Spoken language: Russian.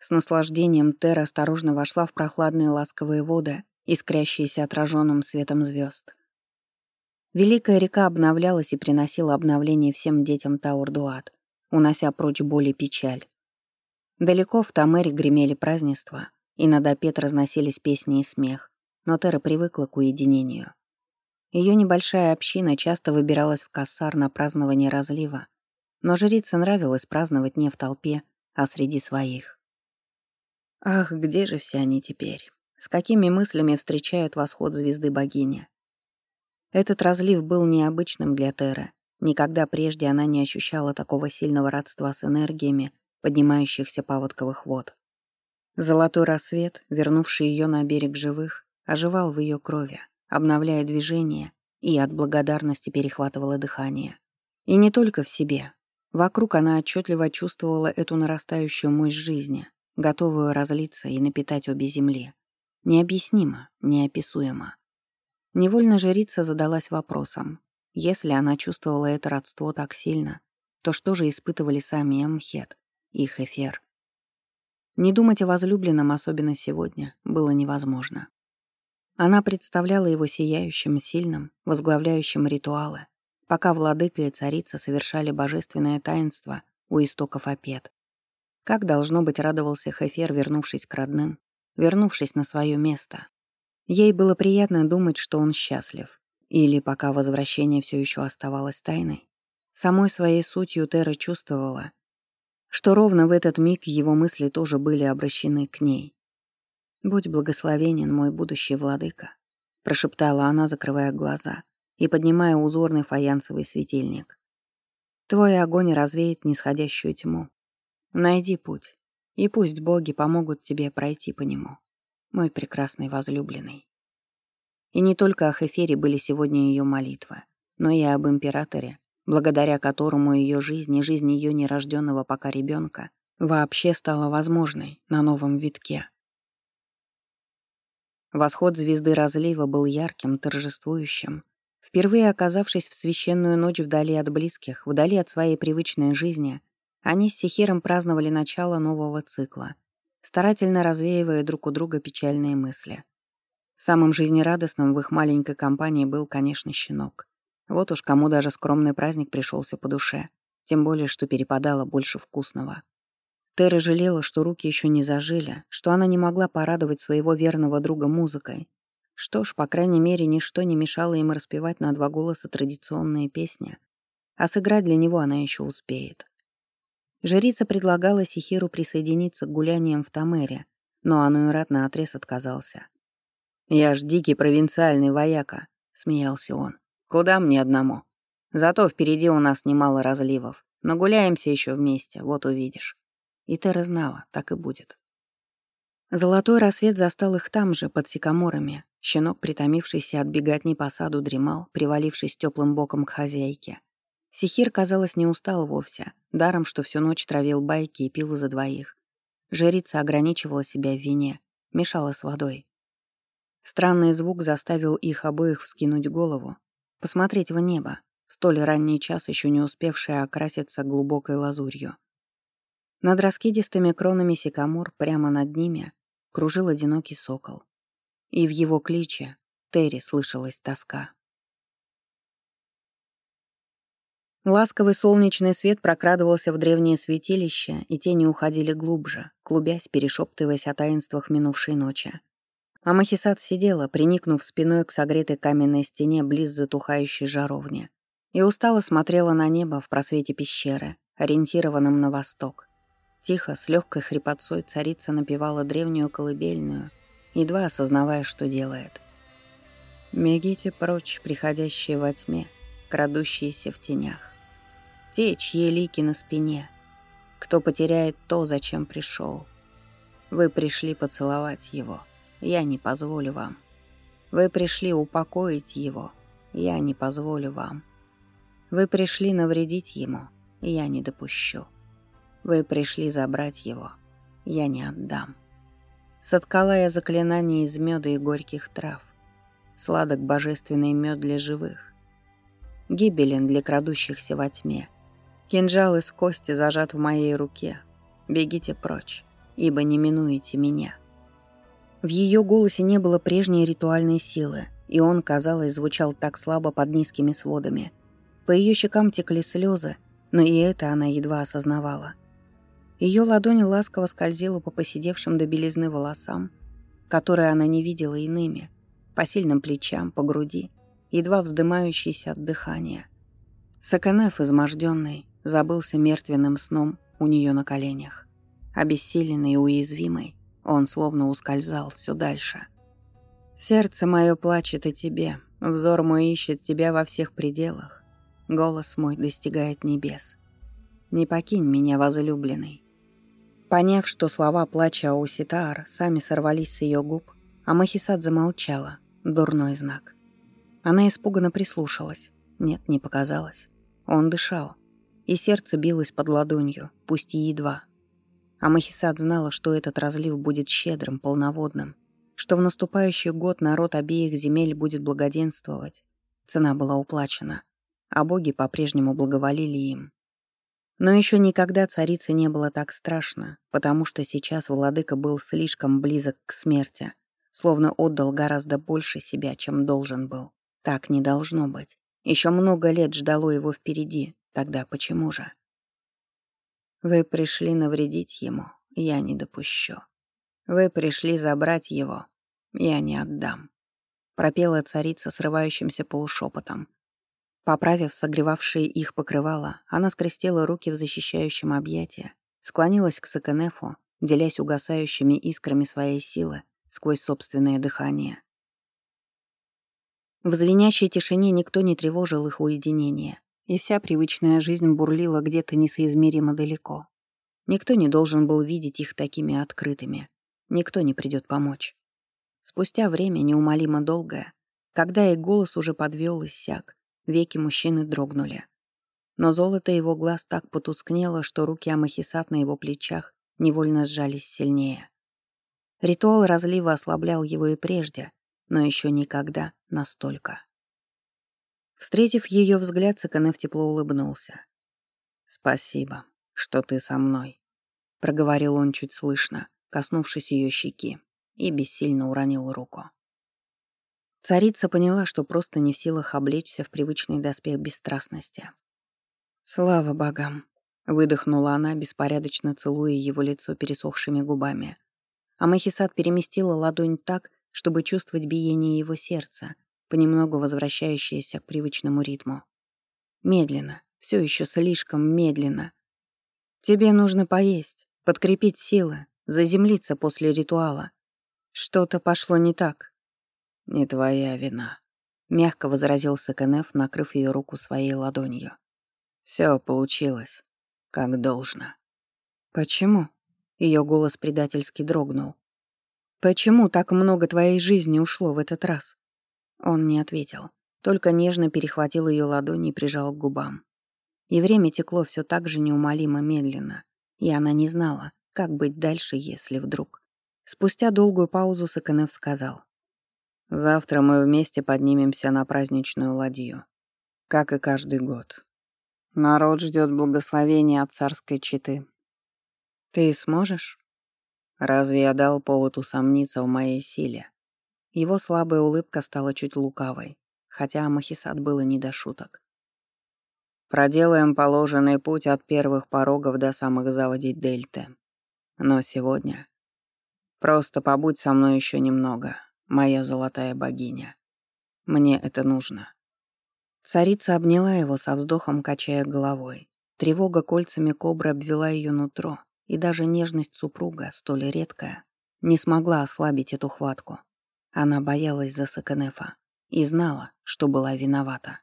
С наслаждением Тера осторожно вошла в прохладные ласковые воды, искрящиеся отраженным светом звезд. Великая река обновлялась и приносила обновление всем детям Таурдуат, унося прочь боль и печаль. Далеко в Тамере гремели празднества, и над Апет разносились песни и смех, но Тера привыкла к уединению. Ее небольшая община часто выбиралась в Кассар на празднование разлива, но жрице нравилось праздновать не в толпе, а среди своих. Ах, где же все они теперь? С какими мыслями встречают восход звезды богини? Этот разлив был необычным для Теры. Никогда прежде она не ощущала такого сильного родства с энергиями, поднимающихся паводковых вод. Золотой рассвет, вернувший ее на берег живых, оживал в ее крови, обновляя движение и от благодарности перехватывало дыхание. И не только в себе. Вокруг она отчетливо чувствовала эту нарастающую мощь жизни, готовую разлиться и напитать обе земли. Необъяснимо, неописуемо. Невольно жрица задалась вопросом. Если она чувствовала это родство так сильно, то что же испытывали сами Эмхет, и Хефер. Не думать о возлюбленном, особенно сегодня, было невозможно. Она представляла его сияющим, сильным, возглавляющим ритуалы, пока владыка и царица совершали божественное таинство у истоков Апет. Как, должно быть, радовался Хефер, вернувшись к родным, вернувшись на свое место. Ей было приятно думать, что он счастлив. Или пока возвращение все еще оставалось тайной. Самой своей сутью Тера чувствовала, что ровно в этот миг его мысли тоже были обращены к ней. «Будь благословенен, мой будущий владыка», — прошептала она, закрывая глаза и поднимая узорный фаянсовый светильник. «Твой огонь развеет нисходящую тьму. Найди путь, и пусть боги помогут тебе пройти по нему, мой прекрасный возлюбленный». И не только о Хефере были сегодня ее молитвы, но и об императоре, благодаря которому ее жизнь и жизнь ее нерожденного пока ребенка вообще стала возможной на новом витке. Восход звезды разлива был ярким, торжествующим. Впервые оказавшись в священную ночь вдали от близких, вдали от своей привычной жизни, они с Сихиром праздновали начало нового цикла, старательно развеивая друг у друга печальные мысли. Самым жизнерадостным в их маленькой компании был, конечно, щенок. Вот уж кому даже скромный праздник пришелся по душе, тем более, что перепадало больше вкусного. Тера жалела, что руки еще не зажили, что она не могла порадовать своего верного друга музыкой. Что ж, по крайней мере, ничто не мешало им распевать на два голоса традиционные песни, а сыграть для него она еще успеет. Жрица предлагала Сихиру присоединиться к гуляниям в Тамере, но Ануэрат наотрез отказался. «Я ж дикий провинциальный вояка», — смеялся он. Куда мне одному? Зато впереди у нас немало разливов. Нагуляемся еще вместе, вот увидишь. И Тера знала, так и будет. Золотой рассвет застал их там же, под сикаморами. Щенок, притомившийся от беготни по саду, дремал, привалившись теплым боком к хозяйке. Сихир, казалось, не устал вовсе, даром, что всю ночь травил байки и пил за двоих. Жрица ограничивала себя в вине, мешала с водой. Странный звук заставил их обоих вскинуть голову, посмотреть в небо, столь ранний час еще не успевший окраситься глубокой лазурью. Над раскидистыми кронами сикамор, прямо над ними, кружил одинокий сокол. И в его кличе Терри слышалась тоска. Ласковый солнечный свет прокрадывался в древнее святилище, и тени уходили глубже, клубясь, перешептываясь о таинствах минувшей ночи. А Махисат сидела, приникнув спиной к согретой каменной стене близ затухающей жаровни, и устало смотрела на небо в просвете пещеры, ориентированном на восток. Тихо, с легкой хрипотцой царица напевала древнюю колыбельную, едва осознавая, что делает. «Бегите прочь, приходящие во тьме, крадущиеся в тенях. Те, чьи лики на спине, кто потеряет то, зачем пришел. Вы пришли поцеловать его». Я не позволю вам. Вы пришли упокоить его. Я не позволю вам. Вы пришли навредить ему. Я не допущу. Вы пришли забрать его. Я не отдам. Соткала я заклинание из меда и горьких трав. Сладок божественный мед для живых. Гибелен для крадущихся во тьме. Кинжал из кости зажат в моей руке. Бегите прочь. ибо не минуете меня». В ее голосе не было прежней ритуальной силы, и он, казалось, звучал так слабо под низкими сводами. По ее щекам текли слезы, но и это она едва осознавала. Ее ладонь ласково скользила по посидевшим до белизны волосам, которые она не видела иными, по сильным плечам, по груди, едва вздымающейся от дыхания. Саканеф, изможденный, забылся мертвенным сном у нее на коленях. Обессиленный и уязвимый, он словно ускользал все дальше. «Сердце мое плачет о тебе, взор мой ищет тебя во всех пределах, голос мой достигает небес. Не покинь меня, возлюбленный». Поняв, что слова плача Ауситаар сами сорвались с ее губ, Амахисат замолчала, дурной знак. Она испуганно прислушалась. Нет, не показалось. Он дышал, и сердце билось под ладонью, пусть и едва. А Махисад знала, что этот разлив будет щедрым, полноводным, что в наступающий год народ обеих земель будет благоденствовать. Цена была уплачена, а боги по-прежнему благоволили им. Но еще никогда царице не было так страшно, потому что сейчас владыка был слишком близок к смерти, словно отдал гораздо больше себя, чем должен был. Так не должно быть. Еще много лет ждало его впереди, тогда почему же? Вы пришли навредить ему, я не допущу. Вы пришли забрать его, я не отдам. Пропела царица срывающимся полушепотом. Поправив согревавшие их покрывало, она скрестила руки в защищающем объятии, склонилась к Сакенефу, делясь угасающими искрами своей силы сквозь собственное дыхание. В звенящей тишине никто не тревожил их уединение и вся привычная жизнь бурлила где-то несоизмеримо далеко. Никто не должен был видеть их такими открытыми. Никто не придет помочь. Спустя время, неумолимо долгое, когда и голос уже подвел иссяк, веки мужчины дрогнули. Но золото его глаз так потускнело, что руки Амахисат на его плечах невольно сжались сильнее. Ритуал разлива ослаблял его и прежде, но еще никогда настолько. Встретив ее взгляд, Циканев тепло улыбнулся. «Спасибо, что ты со мной», — проговорил он чуть слышно, коснувшись ее щеки, и бессильно уронил руку. Царица поняла, что просто не в силах облечься в привычный доспех бесстрастности. «Слава богам!» — выдохнула она, беспорядочно целуя его лицо пересохшими губами. А Махисат переместила ладонь так, чтобы чувствовать биение его сердца, понемногу возвращающаяся к привычному ритму. Медленно, все еще слишком медленно. Тебе нужно поесть, подкрепить силы, заземлиться после ритуала. Что-то пошло не так. Не твоя вина, мягко возразил Сакенеф, накрыв ее руку своей ладонью. Все получилось, как должно. Почему? Ее голос предательски дрогнул. Почему так много твоей жизни ушло в этот раз? Он не ответил, только нежно перехватил ее ладонь и прижал к губам. И время текло все так же неумолимо медленно, и она не знала, как быть дальше, если вдруг. Спустя долгую паузу Саканев сказал. «Завтра мы вместе поднимемся на праздничную ладью, как и каждый год. Народ ждет благословения от царской четы. Ты сможешь? Разве я дал повод усомниться в моей силе? Его слабая улыбка стала чуть лукавой, хотя Махисат было не до шуток. Проделаем положенный путь от первых порогов до самых заводей Дельты. Но сегодня... Просто побудь со мной еще немного, моя золотая богиня. Мне это нужно. Царица обняла его со вздохом, качая головой. Тревога кольцами кобры обвела ее нутро, и даже нежность супруга, столь редкая, не смогла ослабить эту хватку. Она боялась за Саканефа и знала, что была виновата.